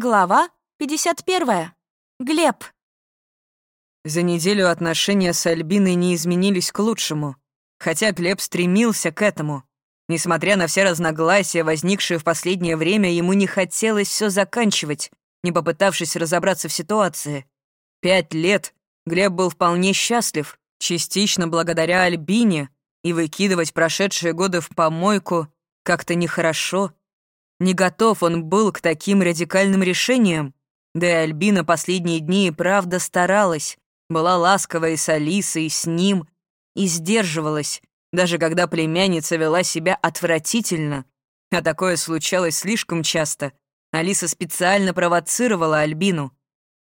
Глава 51. Глеб. За неделю отношения с Альбиной не изменились к лучшему, хотя Глеб стремился к этому. Несмотря на все разногласия, возникшие в последнее время, ему не хотелось все заканчивать, не попытавшись разобраться в ситуации. Пять лет Глеб был вполне счастлив, частично благодаря Альбине, и выкидывать прошедшие годы в помойку как-то нехорошо — не готов он был к таким радикальным решениям. Да и Альбина последние дни и правда старалась, была ласковой с Алисой, и с ним, и сдерживалась, даже когда племянница вела себя отвратительно. А такое случалось слишком часто. Алиса специально провоцировала Альбину.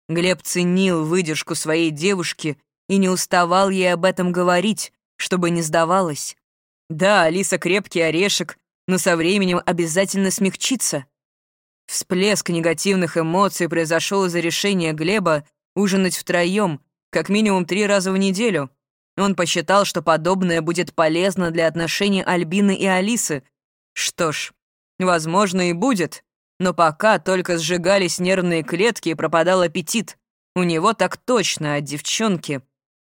Глеб ценил выдержку своей девушки и не уставал ей об этом говорить, чтобы не сдавалась. Да, Алиса крепкий орешек, но со временем обязательно смягчится. Всплеск негативных эмоций произошел из-за решения Глеба ужинать втроем, как минимум три раза в неделю. Он посчитал, что подобное будет полезно для отношений Альбины и Алисы. Что ж, возможно и будет, но пока только сжигались нервные клетки и пропадал аппетит. У него так точно, от девчонки.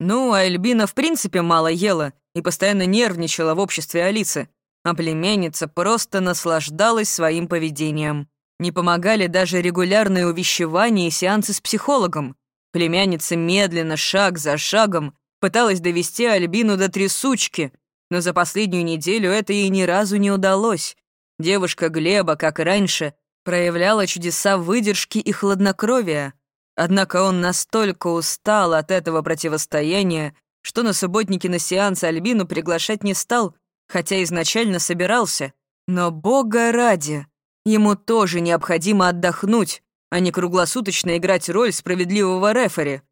Ну, а Альбина в принципе мало ела и постоянно нервничала в обществе Алисы а племянница просто наслаждалась своим поведением. Не помогали даже регулярные увещевания и сеансы с психологом. Племянница медленно, шаг за шагом, пыталась довести Альбину до трясучки, но за последнюю неделю это ей ни разу не удалось. Девушка Глеба, как и раньше, проявляла чудеса выдержки и хладнокровия. Однако он настолько устал от этого противостояния, что на субботнике на сеанс Альбину приглашать не стал, хотя изначально собирался. Но бога ради, ему тоже необходимо отдохнуть, а не круглосуточно играть роль справедливого рефери.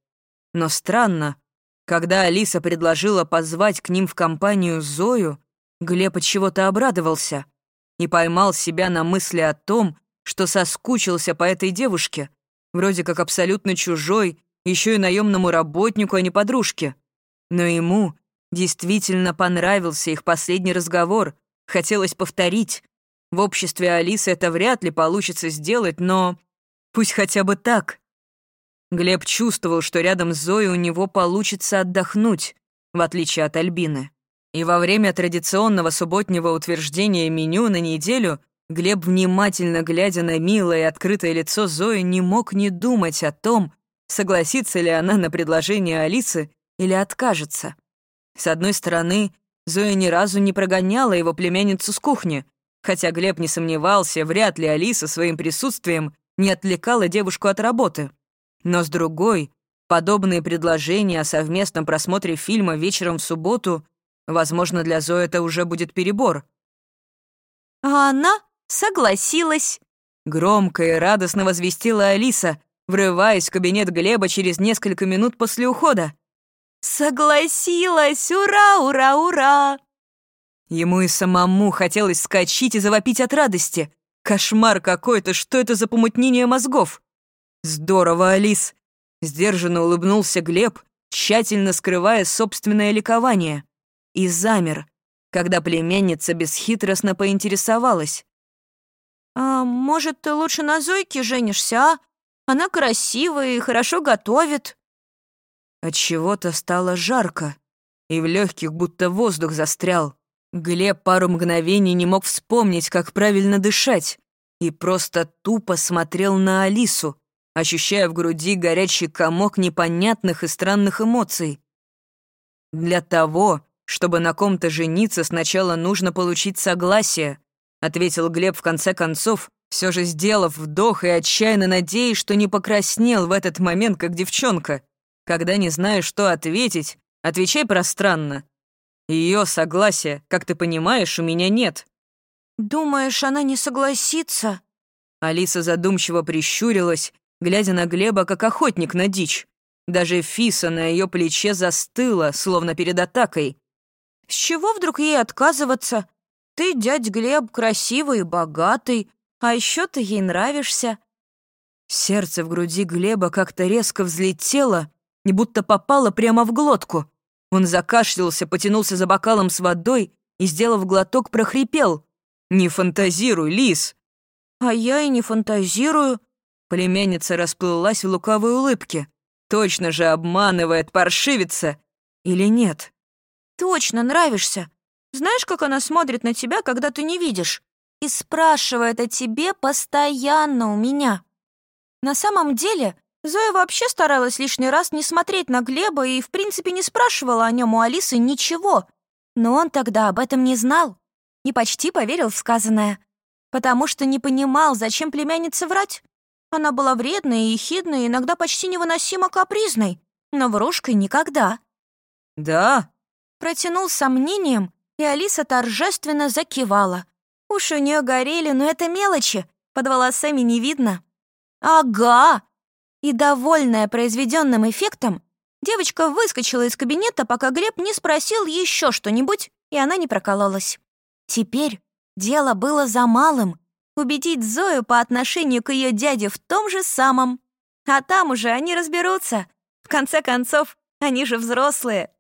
Но странно, когда Алиса предложила позвать к ним в компанию Зою, Глеб от чего-то обрадовался и поймал себя на мысли о том, что соскучился по этой девушке, вроде как абсолютно чужой, еще и наемному работнику, а не подружке. Но ему Действительно понравился их последний разговор. Хотелось повторить. В обществе Алисы это вряд ли получится сделать, но... Пусть хотя бы так. Глеб чувствовал, что рядом с Зоей у него получится отдохнуть, в отличие от Альбины. И во время традиционного субботнего утверждения меню на неделю Глеб, внимательно глядя на милое и открытое лицо Зои, не мог не думать о том, согласится ли она на предложение Алисы или откажется. С одной стороны, Зоя ни разу не прогоняла его племянницу с кухни, хотя Глеб не сомневался, вряд ли Алиса своим присутствием не отвлекала девушку от работы. Но с другой, подобные предложения о совместном просмотре фильма вечером в субботу, возможно, для Зои это уже будет перебор. А она согласилась. Громко и радостно возвестила Алиса, врываясь в кабинет Глеба через несколько минут после ухода. «Согласилась! Ура, ура, ура!» Ему и самому хотелось скачить и завопить от радости. Кошмар какой-то, что это за помутнение мозгов? Здорово, Алис. Сдержанно улыбнулся Глеб, тщательно скрывая собственное ликование. И замер, когда племянница бесхитростно поинтересовалась. «А может, ты лучше на Зойке женишься, а? Она красивая и хорошо готовит». От чего-то стало жарко, и в легких будто воздух застрял. Глеб пару мгновений не мог вспомнить, как правильно дышать, и просто тупо смотрел на Алису, ощущая в груди горячий комок непонятных и странных эмоций. Для того, чтобы на ком-то жениться, сначала нужно получить согласие, ответил Глеб в конце концов, все же сделав вдох и отчаянно надеясь, что не покраснел в этот момент, как девчонка. Когда не знаешь, что ответить, отвечай пространно. Ее согласия, как ты понимаешь, у меня нет». «Думаешь, она не согласится?» Алиса задумчиво прищурилась, глядя на Глеба, как охотник на дичь. Даже Фиса на ее плече застыла, словно перед атакой. «С чего вдруг ей отказываться? Ты, дядь Глеб, красивый и богатый, а еще ты ей нравишься». Сердце в груди Глеба как-то резко взлетело, не будто попало прямо в глотку. Он закашлялся, потянулся за бокалом с водой и, сделав глоток, прохрипел. «Не фантазируй, лис!» «А я и не фантазирую», — Племянница расплылась в лукавой улыбке. Точно же обманывает паршивица. Или нет? Точно нравишься. Знаешь, как она смотрит на тебя, когда ты не видишь? И спрашивает о тебе постоянно у меня. На самом деле, Зоя вообще старалась лишний раз не смотреть на Глеба и, в принципе, не спрашивала о нем у Алисы ничего. Но он тогда об этом не знал и почти поверил в сказанное, потому что не понимал, зачем племяннице врать. Она была вредной и ехидной, иногда почти невыносимо капризной, но врушкой никогда. «Да?» Протянул сомнением, и Алиса торжественно закивала. Уши у нее горели, но это мелочи, под волосами не видно. «Ага!» И, довольная произведенным эффектом, девочка выскочила из кабинета, пока Глеб не спросил еще что-нибудь, и она не прокололась. Теперь дело было за малым — убедить Зою по отношению к ее дяде в том же самом. А там уже они разберутся. В конце концов, они же взрослые.